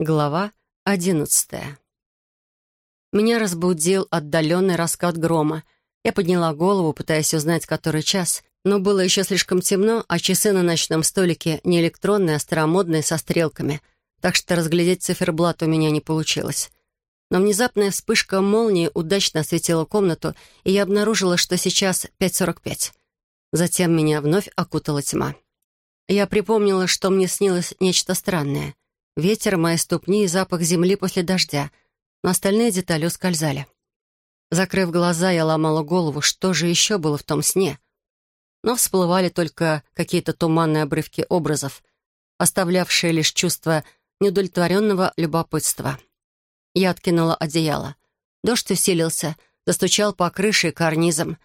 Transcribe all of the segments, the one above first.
Глава одиннадцатая. Меня разбудил отдаленный раскат грома. Я подняла голову, пытаясь узнать, который час, но было еще слишком темно, а часы на ночном столике не электронные, а старомодные, со стрелками, так что разглядеть циферблат у меня не получилось. Но внезапная вспышка молнии удачно осветила комнату, и я обнаружила, что сейчас 5.45. Затем меня вновь окутала тьма. Я припомнила, что мне снилось нечто странное. Ветер, мои ступни и запах земли после дождя, но остальные детали ускользали. Закрыв глаза, я ломала голову, что же еще было в том сне. Но всплывали только какие-то туманные обрывки образов, оставлявшие лишь чувство неудовлетворенного любопытства. Я откинула одеяло. Дождь усилился, застучал по крыше и карнизам.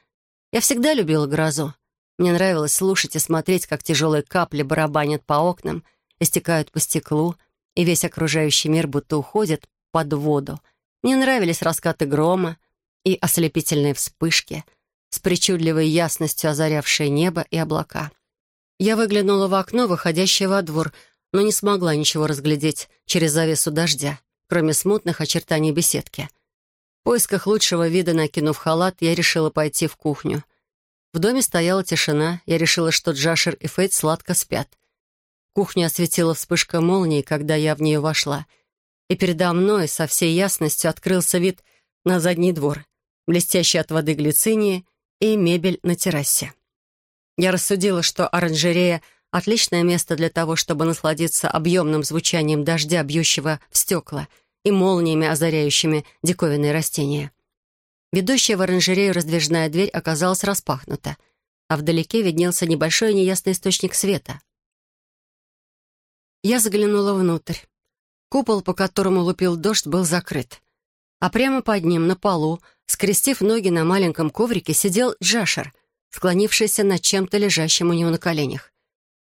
Я всегда любила грозу. Мне нравилось слушать и смотреть, как тяжелые капли барабанят по окнам, истекают по стеклу, и весь окружающий мир будто уходит под воду. Мне нравились раскаты грома и ослепительные вспышки, с причудливой ясностью озарявшие небо и облака. Я выглянула в окно, выходящее во двор, но не смогла ничего разглядеть через завесу дождя кроме смутных очертаний беседки. В поисках лучшего вида, накинув халат, я решила пойти в кухню. В доме стояла тишина, я решила, что Джашер и Фейт сладко спят. Кухню осветила вспышка молнии, когда я в нее вошла. И передо мной со всей ясностью открылся вид на задний двор, блестящий от воды глицинии и мебель на террасе. Я рассудила, что оранжерея Отличное место для того, чтобы насладиться объемным звучанием дождя, бьющего в стекла — и молниями, озаряющими диковинные растения. Ведущая в оранжерею раздвижная дверь оказалась распахнута, а вдалеке виднелся небольшой неясный источник света. Я заглянула внутрь. Купол, по которому лупил дождь, был закрыт. А прямо под ним, на полу, скрестив ноги на маленьком коврике, сидел Джашер, склонившийся над чем-то лежащим у него на коленях.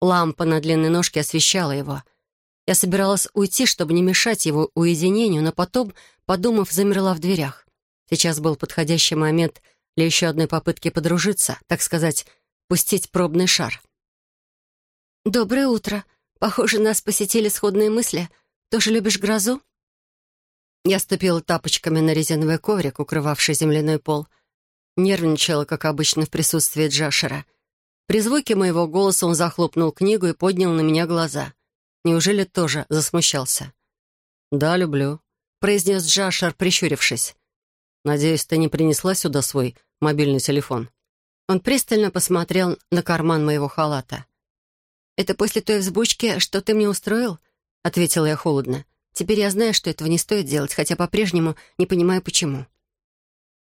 Лампа на длинной ножке освещала его — я собиралась уйти, чтобы не мешать его уединению, но потом, подумав, замерла в дверях. Сейчас был подходящий момент для еще одной попытки подружиться, так сказать, пустить пробный шар. «Доброе утро. Похоже, нас посетили сходные мысли. Тоже любишь грозу?» Я ступила тапочками на резиновый коврик, укрывавший земляной пол. Нервничала, как обычно, в присутствии Джашера. При звуке моего голоса он захлопнул книгу и поднял на меня глаза. Неужели тоже засмущался? «Да, люблю», — произнес Джашер, прищурившись. «Надеюсь, ты не принесла сюда свой мобильный телефон?» Он пристально посмотрел на карман моего халата. «Это после той взбучки, что ты мне устроил?» — ответила я холодно. «Теперь я знаю, что этого не стоит делать, хотя по-прежнему не понимаю, почему».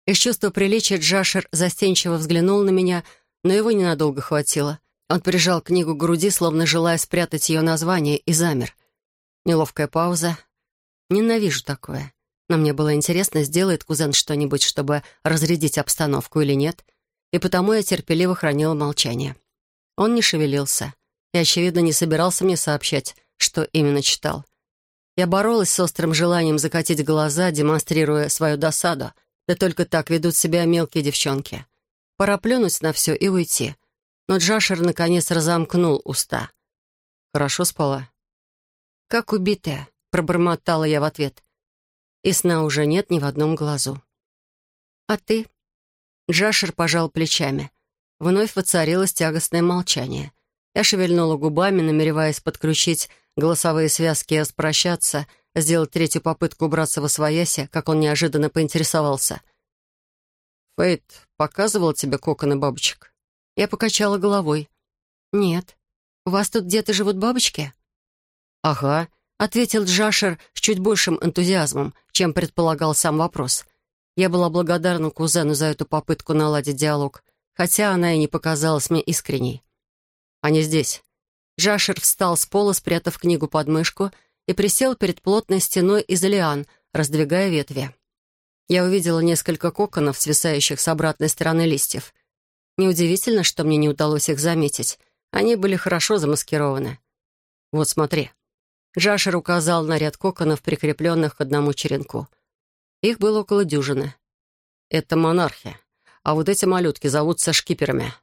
Из чувства приличия Джашер застенчиво взглянул на меня, но его ненадолго хватило. Он прижал книгу к груди, словно желая спрятать ее название, и замер. Неловкая пауза. Ненавижу такое. Но мне было интересно, сделает кузен что-нибудь, чтобы разрядить обстановку или нет, и потому я терпеливо хранила молчание. Он не шевелился и, очевидно, не собирался мне сообщать, что именно читал. Я боролась с острым желанием закатить глаза, демонстрируя свою досаду. Да только так ведут себя мелкие девчонки. Пора плюнуть на все и уйти но Джашер наконец разомкнул уста. «Хорошо спала?» «Как убитая», — пробормотала я в ответ. И сна уже нет ни в одном глазу. «А ты?» Джашер пожал плечами. Вновь воцарилось тягостное молчание. Я шевельнула губами, намереваясь подключить голосовые связки и распрощаться, сделать третью попытку убраться во своясе, как он неожиданно поинтересовался. «Фейт показывал тебе коконы бабочек?» Я покачала головой. «Нет. У вас тут где-то живут бабочки?» «Ага», — ответил Джашер с чуть большим энтузиазмом, чем предполагал сам вопрос. Я была благодарна кузену за эту попытку наладить диалог, хотя она и не показалась мне искренней. «Они здесь». Джашер встал с пола, спрятав книгу под мышку, и присел перед плотной стеной из лиан, раздвигая ветви. Я увидела несколько коконов, свисающих с обратной стороны листьев — Неудивительно, что мне не удалось их заметить. Они были хорошо замаскированы. Вот смотри. Джашер указал на ряд коконов, прикрепленных к одному черенку. Их было около дюжины. Это монархия. А вот эти малютки зовутся шкиперами.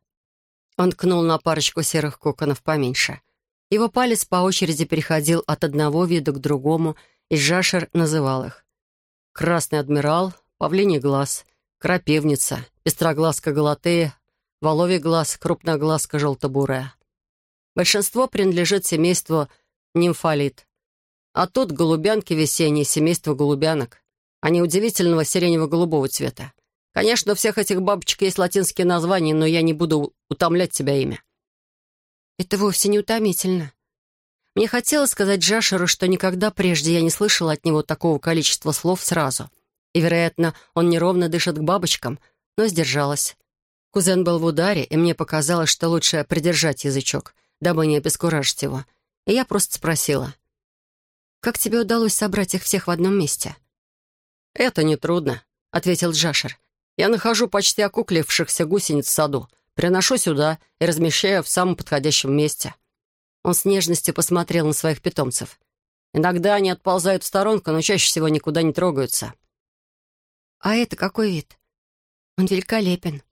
Он ткнул на парочку серых коконов поменьше. Его палец по очереди переходил от одного вида к другому, и Жашер называл их. «Красный адмирал», «Павлиний глаз», «Крапивница», «Пестроглазка Галатея», «Воловий глаз», «Крупноглазка желтобурая». Большинство принадлежит семейству нимфолит. А тут голубянки весенние, семейство голубянок. Они удивительного сиренево-голубого цвета. Конечно, у всех этих бабочек есть латинские названия, но я не буду утомлять тебя ими. Это вовсе не утомительно. Мне хотелось сказать Джашеру, что никогда прежде я не слышала от него такого количества слов сразу. И, вероятно, он неровно дышит к бабочкам, но сдержалась. Кузен был в ударе, и мне показалось, что лучше придержать язычок, дабы не обескуражить его. И я просто спросила. «Как тебе удалось собрать их всех в одном месте?» «Это нетрудно», — ответил Джашер. «Я нахожу почти окуклившихся гусениц в саду, Приношу сюда и размещаю в самом подходящем месте». Он с нежностью посмотрел на своих питомцев. Иногда они отползают в сторонку, но чаще всего никуда не трогаются. «А это какой вид?» «Он великолепен».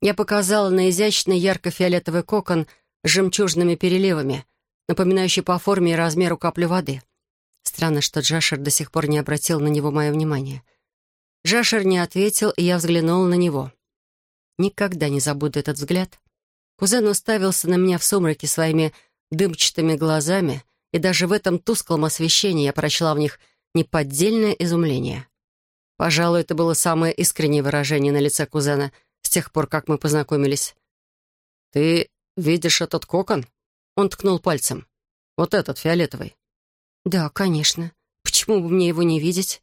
Я показала на изящный ярко-фиолетовый кокон с жемчужными переливами, напоминающий по форме и размеру каплю воды. Странно, что Джашер до сих пор не обратил на него мое внимание. Джашер не ответил, и я взглянула на него. Никогда не забуду этот взгляд. Кузен уставился на меня в сумраке своими дымчатыми глазами, и даже в этом тусклом освещении я прочла в них неподдельное изумление. Пожалуй, это было самое искреннее выражение на лице кузена с тех пор, как мы познакомились. «Ты видишь этот кокон?» Он ткнул пальцем. «Вот этот, фиолетовый». «Да, конечно. Почему бы мне его не видеть?»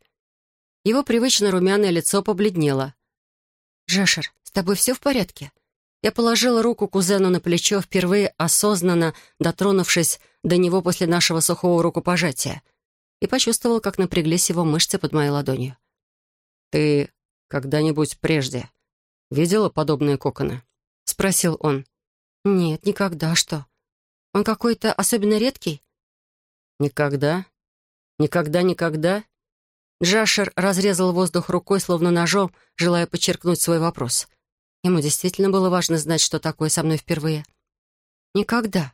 Его привычно румяное лицо побледнело. «Джашер, с тобой все в порядке?» Я положила руку кузену на плечо, впервые осознанно дотронувшись до него после нашего сухого рукопожатия, и почувствовала, как напряглись его мышцы под моей ладонью. «Ты когда-нибудь прежде видела подобные коконы?» — спросил он. «Нет, никогда. Что? Он какой-то особенно редкий?» «Никогда? Никогда-никогда?» Джашер разрезал воздух рукой, словно ножом, желая подчеркнуть свой вопрос — Ему действительно было важно знать, что такое со мной впервые. Никогда.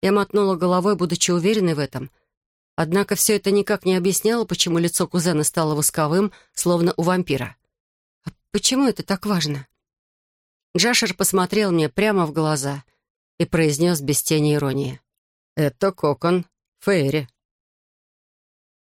Я мотнула головой, будучи уверенной в этом. Однако все это никак не объясняло, почему лицо кузена стало восковым, словно у вампира. А почему это так важно? Джашер посмотрел мне прямо в глаза и произнес без тени иронии. «Это кокон Фейри».